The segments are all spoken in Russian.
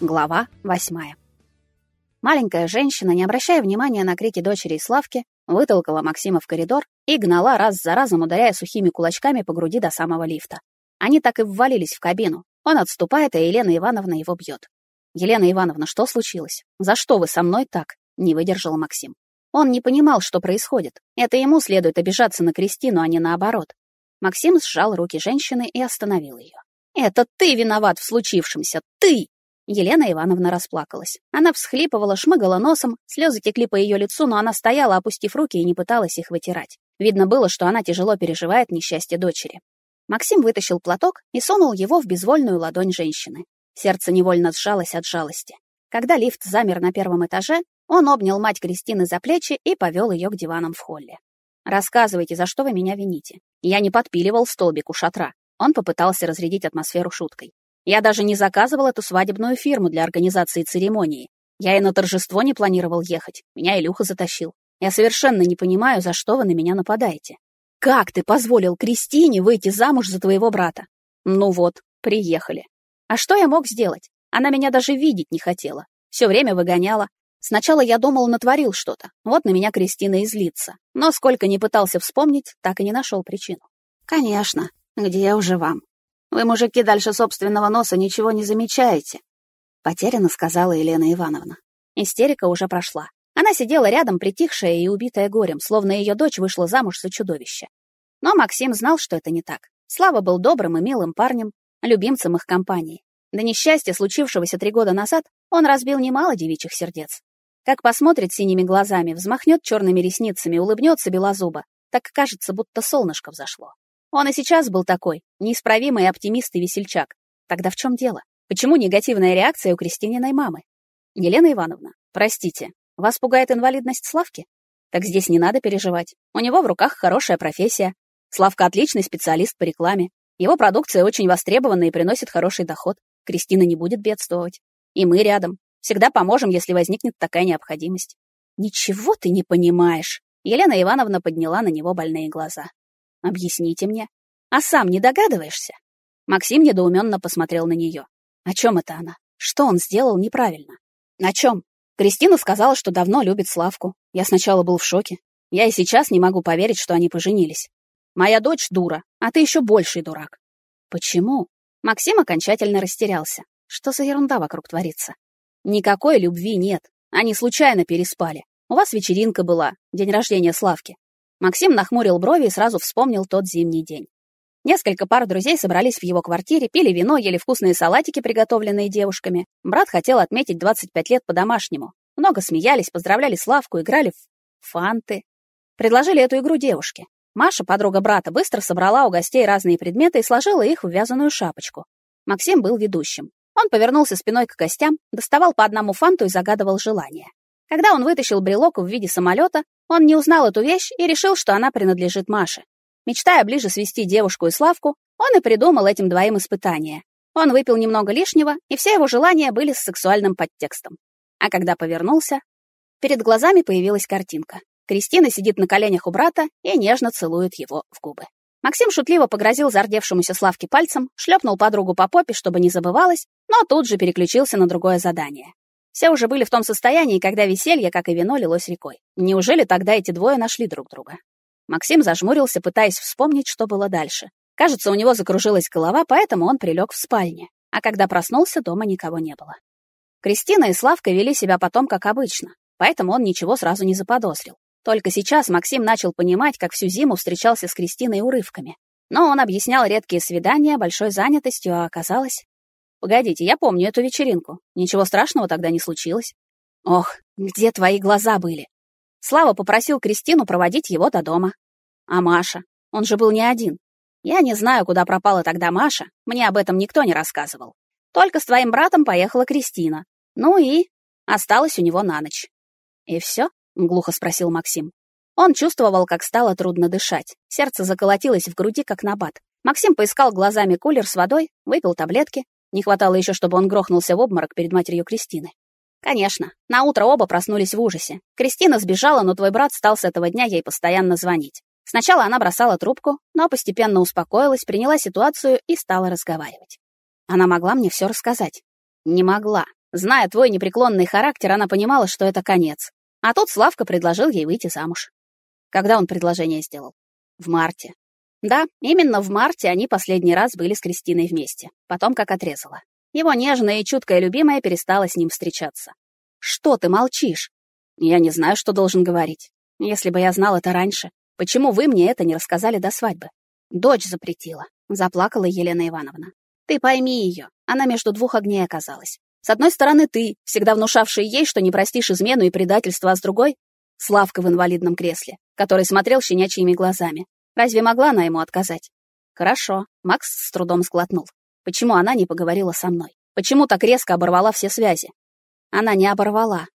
Глава восьмая. Маленькая женщина, не обращая внимания на крики дочери и Славки, вытолкала Максима в коридор и гнала раз за разом, ударяя сухими кулачками по груди до самого лифта. Они так и ввалились в кабину. Он отступает, а Елена Ивановна его бьет. «Елена Ивановна, что случилось? За что вы со мной так?» — не выдержал Максим. Он не понимал, что происходит. Это ему следует обижаться на Кристину, а не наоборот. Максим сжал руки женщины и остановил ее. «Это ты виноват в случившемся! Ты!» Елена Ивановна расплакалась. Она всхлипывала, шмыгала носом, слезы текли по ее лицу, но она стояла, опустив руки, и не пыталась их вытирать. Видно было, что она тяжело переживает несчастье дочери. Максим вытащил платок и сунул его в безвольную ладонь женщины. Сердце невольно сжалось от жалости. Когда лифт замер на первом этаже, он обнял мать Кристины за плечи и повел ее к диванам в холле. «Рассказывайте, за что вы меня вините? Я не подпиливал столбик у шатра». Он попытался разрядить атмосферу шуткой. Я даже не заказывал эту свадебную фирму для организации церемонии. Я и на торжество не планировал ехать. Меня Илюха затащил. Я совершенно не понимаю, за что вы на меня нападаете. Как ты позволил Кристине выйти замуж за твоего брата? Ну вот, приехали. А что я мог сделать? Она меня даже видеть не хотела. Все время выгоняла. Сначала я думал, натворил что-то. Вот на меня Кристина и злится. Но сколько не пытался вспомнить, так и не нашел причину. Конечно, где уже вам? Вы, мужики, дальше собственного носа ничего не замечаете. Потеряно сказала Елена Ивановна. Истерика уже прошла. Она сидела рядом, притихшая и убитая горем, словно ее дочь вышла замуж за чудовище. Но Максим знал, что это не так. Слава был добрым и милым парнем, любимцем их компании. До несчастья, случившегося три года назад, он разбил немало девичьих сердец. Как посмотрит синими глазами, взмахнет черными ресницами, улыбнется белозуба, так кажется, будто солнышко взошло. Он и сейчас был такой, неисправимый оптимист и весельчак. Тогда в чем дело? Почему негативная реакция у Кристининой мамы? Елена Ивановна, простите, вас пугает инвалидность Славки? Так здесь не надо переживать. У него в руках хорошая профессия. Славка отличный специалист по рекламе. Его продукция очень востребована и приносит хороший доход. Кристина не будет бедствовать. И мы рядом. Всегда поможем, если возникнет такая необходимость. Ничего ты не понимаешь. Елена Ивановна подняла на него больные глаза. Объясните мне. А сам не догадываешься? Максим недоуменно посмотрел на нее. О чем это она? Что он сделал неправильно? На чем? Кристина сказала, что давно любит Славку. Я сначала был в шоке. Я и сейчас не могу поверить, что они поженились. Моя дочь дура, а ты еще больший дурак. Почему? Максим окончательно растерялся. Что за ерунда вокруг творится? Никакой любви нет. Они случайно переспали. У вас вечеринка была, день рождения Славки. Максим нахмурил брови и сразу вспомнил тот зимний день. Несколько пар друзей собрались в его квартире, пили вино, ели вкусные салатики, приготовленные девушками. Брат хотел отметить 25 лет по-домашнему. Много смеялись, поздравляли Славку, играли в фанты. Предложили эту игру девушке. Маша, подруга брата, быстро собрала у гостей разные предметы и сложила их в вязаную шапочку. Максим был ведущим. Он повернулся спиной к гостям, доставал по одному фанту и загадывал желание. Когда он вытащил брелок в виде самолета, он не узнал эту вещь и решил, что она принадлежит Маше. Мечтая ближе свести девушку и Славку, он и придумал этим двоим испытание. Он выпил немного лишнего, и все его желания были с сексуальным подтекстом. А когда повернулся, перед глазами появилась картинка. Кристина сидит на коленях у брата и нежно целует его в губы. Максим шутливо погрозил зардевшемуся Славке пальцем, шлепнул подругу по попе, чтобы не забывалась, но тут же переключился на другое задание. Все уже были в том состоянии, когда веселье, как и вино, лилось рекой. Неужели тогда эти двое нашли друг друга? Максим зажмурился, пытаясь вспомнить, что было дальше. Кажется, у него закружилась голова, поэтому он прилег в спальне. А когда проснулся, дома никого не было. Кристина и Славка вели себя потом как обычно, поэтому он ничего сразу не заподозрил. Только сейчас Максим начал понимать, как всю зиму встречался с Кристиной урывками. Но он объяснял редкие свидания большой занятостью, а оказалось... Погодите, я помню эту вечеринку. Ничего страшного тогда не случилось. Ох, где твои глаза были? Слава попросил Кристину проводить его до дома. А Маша? Он же был не один. Я не знаю, куда пропала тогда Маша, мне об этом никто не рассказывал. Только с твоим братом поехала Кристина. Ну и осталась у него на ночь. И все? глухо спросил Максим. Он чувствовал, как стало трудно дышать. Сердце заколотилось в груди, как набат. Максим поискал глазами кулер с водой, выпил таблетки, не хватало еще, чтобы он грохнулся в обморок перед матерью Кристины. Конечно, на утро оба проснулись в ужасе. Кристина сбежала, но твой брат стал с этого дня ей постоянно звонить. Сначала она бросала трубку, но постепенно успокоилась, приняла ситуацию и стала разговаривать. Она могла мне все рассказать. Не могла. Зная твой непреклонный характер, она понимала, что это конец. А тут Славка предложил ей выйти замуж. Когда он предложение сделал? В марте. Да, именно в марте они последний раз были с Кристиной вместе, потом как отрезала. Его нежная и чуткая любимая перестала с ним встречаться. Что ты молчишь? Я не знаю, что должен говорить. Если бы я знал это раньше, почему вы мне это не рассказали до свадьбы? Дочь запретила, заплакала Елена Ивановна. Ты пойми ее, она между двух огней оказалась. С одной стороны ты, всегда внушавший ей, что не простишь измену и предательство, а с другой — Славка в инвалидном кресле, который смотрел щенячьими глазами. Разве могла она ему отказать? Хорошо, Макс с трудом сглотнул. Почему она не поговорила со мной? Почему так резко оборвала все связи? Она не оборвала.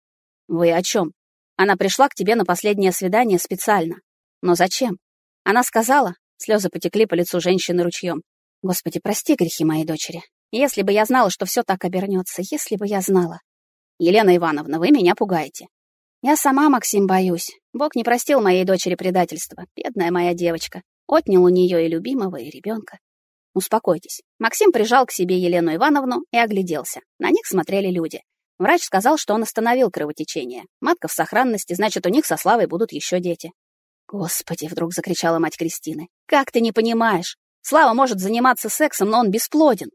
Вы о чем? Она пришла к тебе на последнее свидание специально. Но зачем? Она сказала, слезы потекли по лицу женщины ручьем. Господи, прости грехи моей дочери. Если бы я знала, что все так обернется, если бы я знала. Елена Ивановна, вы меня пугаете. Я сама, Максим, боюсь. Бог не простил моей дочери предательства. Бедная моя девочка. Отнял у нее и любимого, и ребенка. Успокойтесь. Максим прижал к себе Елену Ивановну и огляделся. На них смотрели люди. Врач сказал, что он остановил кровотечение. Матка в сохранности, значит, у них со Славой будут еще дети. Господи, вдруг закричала мать Кристины. Как ты не понимаешь? Слава может заниматься сексом, но он бесплоден.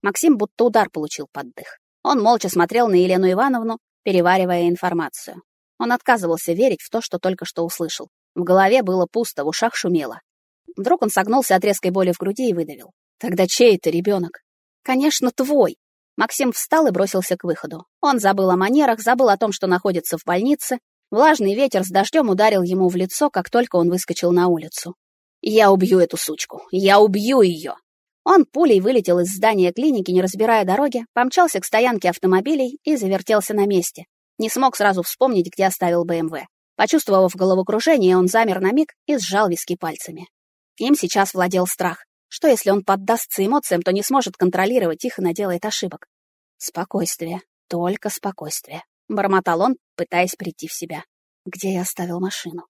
Максим будто удар получил под дых. Он молча смотрел на Елену Ивановну, переваривая информацию. Он отказывался верить в то, что только что услышал. В голове было пусто, в ушах шумело. Вдруг он согнулся от резкой боли в груди и выдавил. «Тогда чей это ребенок?» «Конечно, твой!» Максим встал и бросился к выходу. Он забыл о манерах, забыл о том, что находится в больнице. Влажный ветер с дождем ударил ему в лицо, как только он выскочил на улицу. «Я убью эту сучку! Я убью ее!» Он пулей вылетел из здания клиники, не разбирая дороги, помчался к стоянке автомобилей и завертелся на месте. Не смог сразу вспомнить, где оставил БМВ. Почувствовав головокружение, он замер на миг и сжал виски пальцами. Им сейчас владел страх. Что если он поддастся эмоциям, то не сможет контролировать их и наделает ошибок? Спокойствие, только спокойствие. Бормотал он, пытаясь прийти в себя. Где я оставил машину?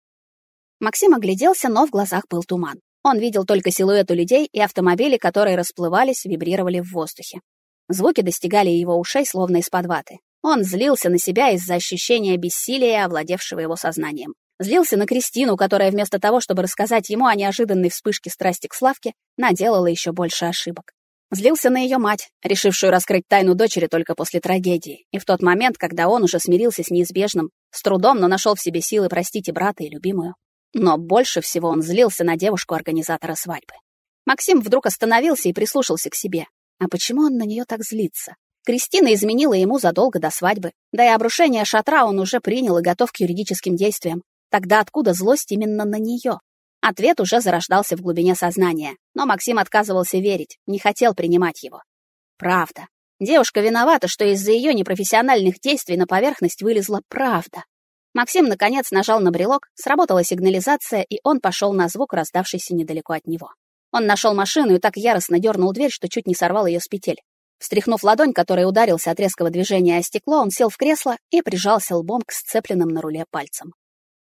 Максим огляделся, но в глазах был туман. Он видел только силуэты людей и автомобили, которые расплывались, вибрировали в воздухе. Звуки достигали его ушей, словно из-под ваты. Он злился на себя из-за ощущения бессилия, овладевшего его сознанием. Злился на Кристину, которая вместо того, чтобы рассказать ему о неожиданной вспышке страсти к Славке, наделала еще больше ошибок. Злился на ее мать, решившую раскрыть тайну дочери только после трагедии, и в тот момент, когда он уже смирился с неизбежным, с трудом, но нашел в себе силы простить и брата, и любимую. Но больше всего он злился на девушку-организатора свадьбы. Максим вдруг остановился и прислушался к себе. А почему он на нее так злится? Кристина изменила ему задолго до свадьбы, да и обрушение шатра он уже принял и готов к юридическим действиям. Тогда откуда злость именно на нее? Ответ уже зарождался в глубине сознания, но Максим отказывался верить, не хотел принимать его. Правда. Девушка виновата, что из-за ее непрофессиональных действий на поверхность вылезла правда. Максим, наконец, нажал на брелок, сработала сигнализация, и он пошел на звук, раздавшийся недалеко от него. Он нашел машину и так яростно дернул дверь, что чуть не сорвал ее с петель. Встряхнув ладонь, которая ударился от резкого движения о стекло, он сел в кресло и прижался лбом к сцепленным на руле пальцам.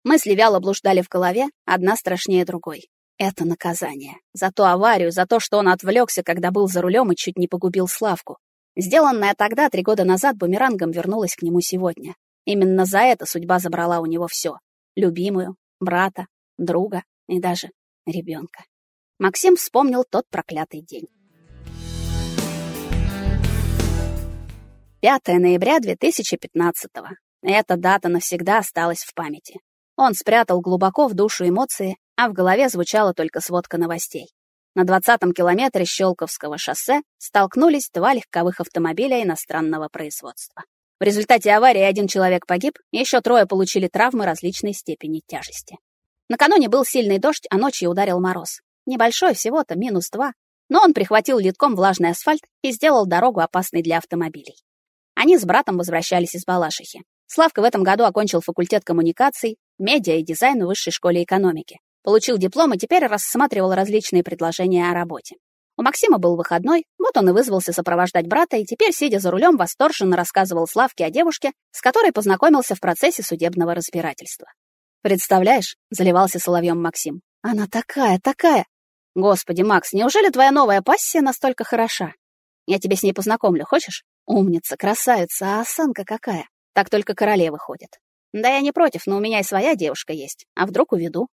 Мысли вяло блуждали в голове, одна страшнее другой. Это наказание. За ту аварию, за то, что он отвлекся, когда был за рулем и чуть не погубил Славку. Сделанное тогда, три года назад, бумерангом вернулось к нему сегодня. Именно за это судьба забрала у него все: любимую, брата, друга и даже ребенка. Максим вспомнил тот проклятый день. 5 ноября 2015 -го. Эта дата навсегда осталась в памяти. Он спрятал глубоко в душу эмоции, а в голове звучала только сводка новостей. На 20-м километре Щелковского шоссе столкнулись два легковых автомобиля иностранного производства. В результате аварии один человек погиб, еще трое получили травмы различной степени тяжести. Накануне был сильный дождь, а ночью ударил мороз. Небольшой, всего-то минус два, но он прихватил литком влажный асфальт и сделал дорогу опасной для автомобилей. Они с братом возвращались из Балашихи. Славка в этом году окончил факультет коммуникаций, медиа и дизайн в Высшей школе экономики. Получил диплом и теперь рассматривал различные предложения о работе. У Максима был выходной, вот он и вызвался сопровождать брата, и теперь, сидя за рулем, восторженно рассказывал Славке о девушке, с которой познакомился в процессе судебного разбирательства. «Представляешь?» — заливался соловьем Максим. «Она такая, такая!» «Господи, Макс, неужели твоя новая пассия настолько хороша? Я тебе с ней познакомлю, хочешь? Умница, красавица, а осанка какая. Так только королевы ходят. Да я не против, но у меня и своя девушка есть. А вдруг уведу?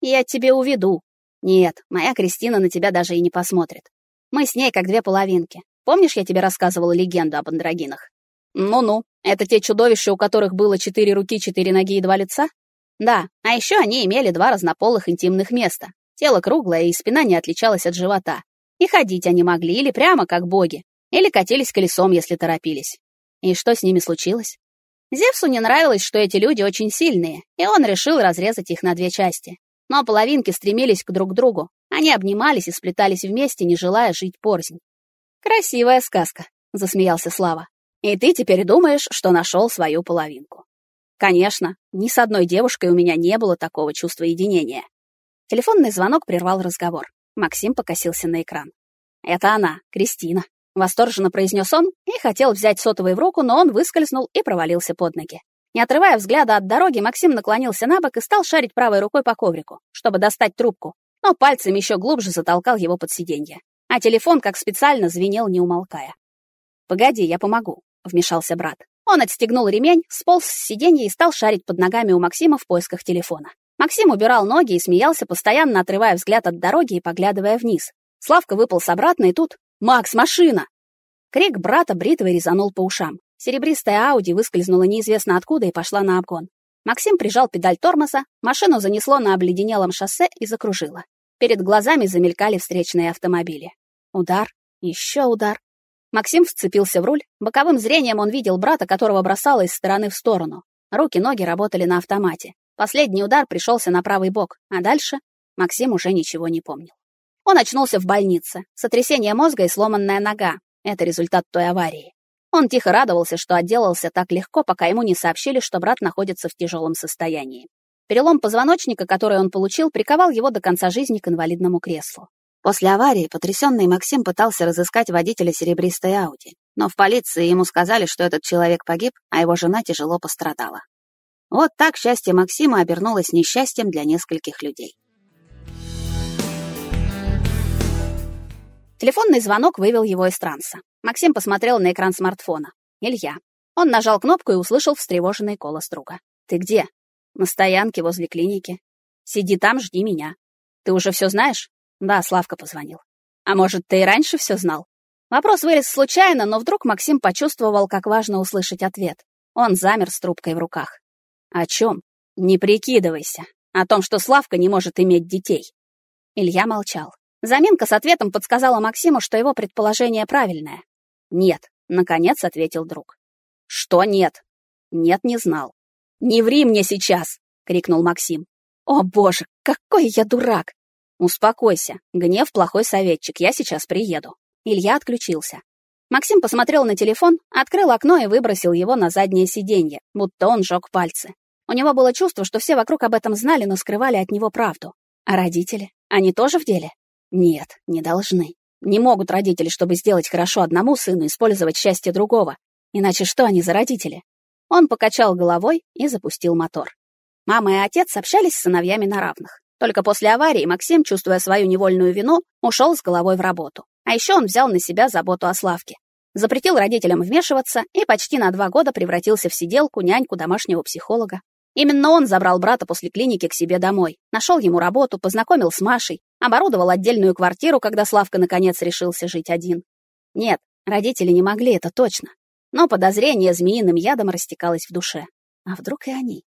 Я тебе уведу. Нет, моя Кристина на тебя даже и не посмотрит. Мы с ней как две половинки. Помнишь, я тебе рассказывала легенду об андрогинах? Ну-ну, это те чудовища, у которых было четыре руки, четыре ноги и два лица? Да, а еще они имели два разнополых интимных места. Тело круглое, и спина не отличалась от живота. И ходить они могли или прямо, как боги, или катились колесом, если торопились. И что с ними случилось? Зевсу не нравилось, что эти люди очень сильные, и он решил разрезать их на две части. Но половинки стремились к друг другу. Они обнимались и сплетались вместе, не желая жить порознь. «Красивая сказка», — засмеялся Слава. «И ты теперь думаешь, что нашел свою половинку». «Конечно, ни с одной девушкой у меня не было такого чувства единения». Телефонный звонок прервал разговор. Максим покосился на экран. «Это она, Кристина», — восторженно произнес он и хотел взять сотовый в руку, но он выскользнул и провалился под ноги. Не отрывая взгляда от дороги, Максим наклонился на бок и стал шарить правой рукой по коврику, чтобы достать трубку, но пальцем еще глубже затолкал его под сиденье а телефон как специально звенел, не умолкая. «Погоди, я помогу», — вмешался брат. Он отстегнул ремень, сполз с сиденья и стал шарить под ногами у Максима в поисках телефона. Максим убирал ноги и смеялся, постоянно отрывая взгляд от дороги и поглядывая вниз. Славка выполз обратно, и тут «Макс, машина!» Крик брата бритвой резанул по ушам. Серебристая Ауди выскользнула неизвестно откуда и пошла на обгон. Максим прижал педаль тормоза, машину занесло на обледенелом шоссе и закружило. Перед глазами замелькали встречные автомобили. Удар, еще удар. Максим вцепился в руль. Боковым зрением он видел брата, которого бросало из стороны в сторону. Руки, ноги работали на автомате. Последний удар пришелся на правый бок, а дальше Максим уже ничего не помнил. Он очнулся в больнице. Сотрясение мозга и сломанная нога. Это результат той аварии. Он тихо радовался, что отделался так легко, пока ему не сообщили, что брат находится в тяжелом состоянии. Перелом позвоночника, который он получил, приковал его до конца жизни к инвалидному креслу. После аварии потрясенный Максим пытался разыскать водителя серебристой Ауди, но в полиции ему сказали, что этот человек погиб, а его жена тяжело пострадала. Вот так счастье Максима обернулось несчастьем для нескольких людей. Телефонный звонок вывел его из транса. Максим посмотрел на экран смартфона. Илья. Он нажал кнопку и услышал встревоженный голос друга. «Ты где?» «На стоянке возле клиники. Сиди там, жди меня. Ты уже все знаешь?» Да, Славка позвонил. А может, ты и раньше все знал? Вопрос вылез случайно, но вдруг Максим почувствовал, как важно услышать ответ. Он замер с трубкой в руках. О чем? Не прикидывайся. О том, что Славка не может иметь детей. Илья молчал. Заминка с ответом подсказала Максиму, что его предположение правильное. «Нет», — наконец ответил друг. «Что нет?» «Нет, не знал». «Не ври мне сейчас!» — крикнул Максим. «О, боже, какой я дурак! «Успокойся. Гнев — плохой советчик. Я сейчас приеду». Илья отключился. Максим посмотрел на телефон, открыл окно и выбросил его на заднее сиденье, будто он жёг пальцы. У него было чувство, что все вокруг об этом знали, но скрывали от него правду. А родители? Они тоже в деле? Нет, не должны. Не могут родители, чтобы сделать хорошо одному сыну, использовать счастье другого. Иначе что они за родители? Он покачал головой и запустил мотор. Мама и отец общались с сыновьями на равных. Только после аварии Максим, чувствуя свою невольную вину, ушел с головой в работу. А еще он взял на себя заботу о Славке. Запретил родителям вмешиваться и почти на два года превратился в сиделку, няньку, домашнего психолога. Именно он забрал брата после клиники к себе домой, нашел ему работу, познакомил с Машей, оборудовал отдельную квартиру, когда Славка наконец решился жить один. Нет, родители не могли, это точно. Но подозрение змеиным ядом растекалось в душе. А вдруг и они?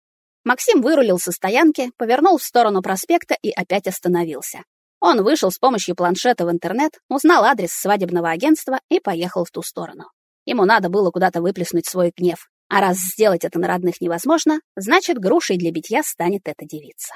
Максим вырулил со стоянки, повернул в сторону проспекта и опять остановился. Он вышел с помощью планшета в интернет, узнал адрес свадебного агентства и поехал в ту сторону. Ему надо было куда-то выплеснуть свой гнев. А раз сделать это на родных невозможно, значит, грушей для битья станет эта девица.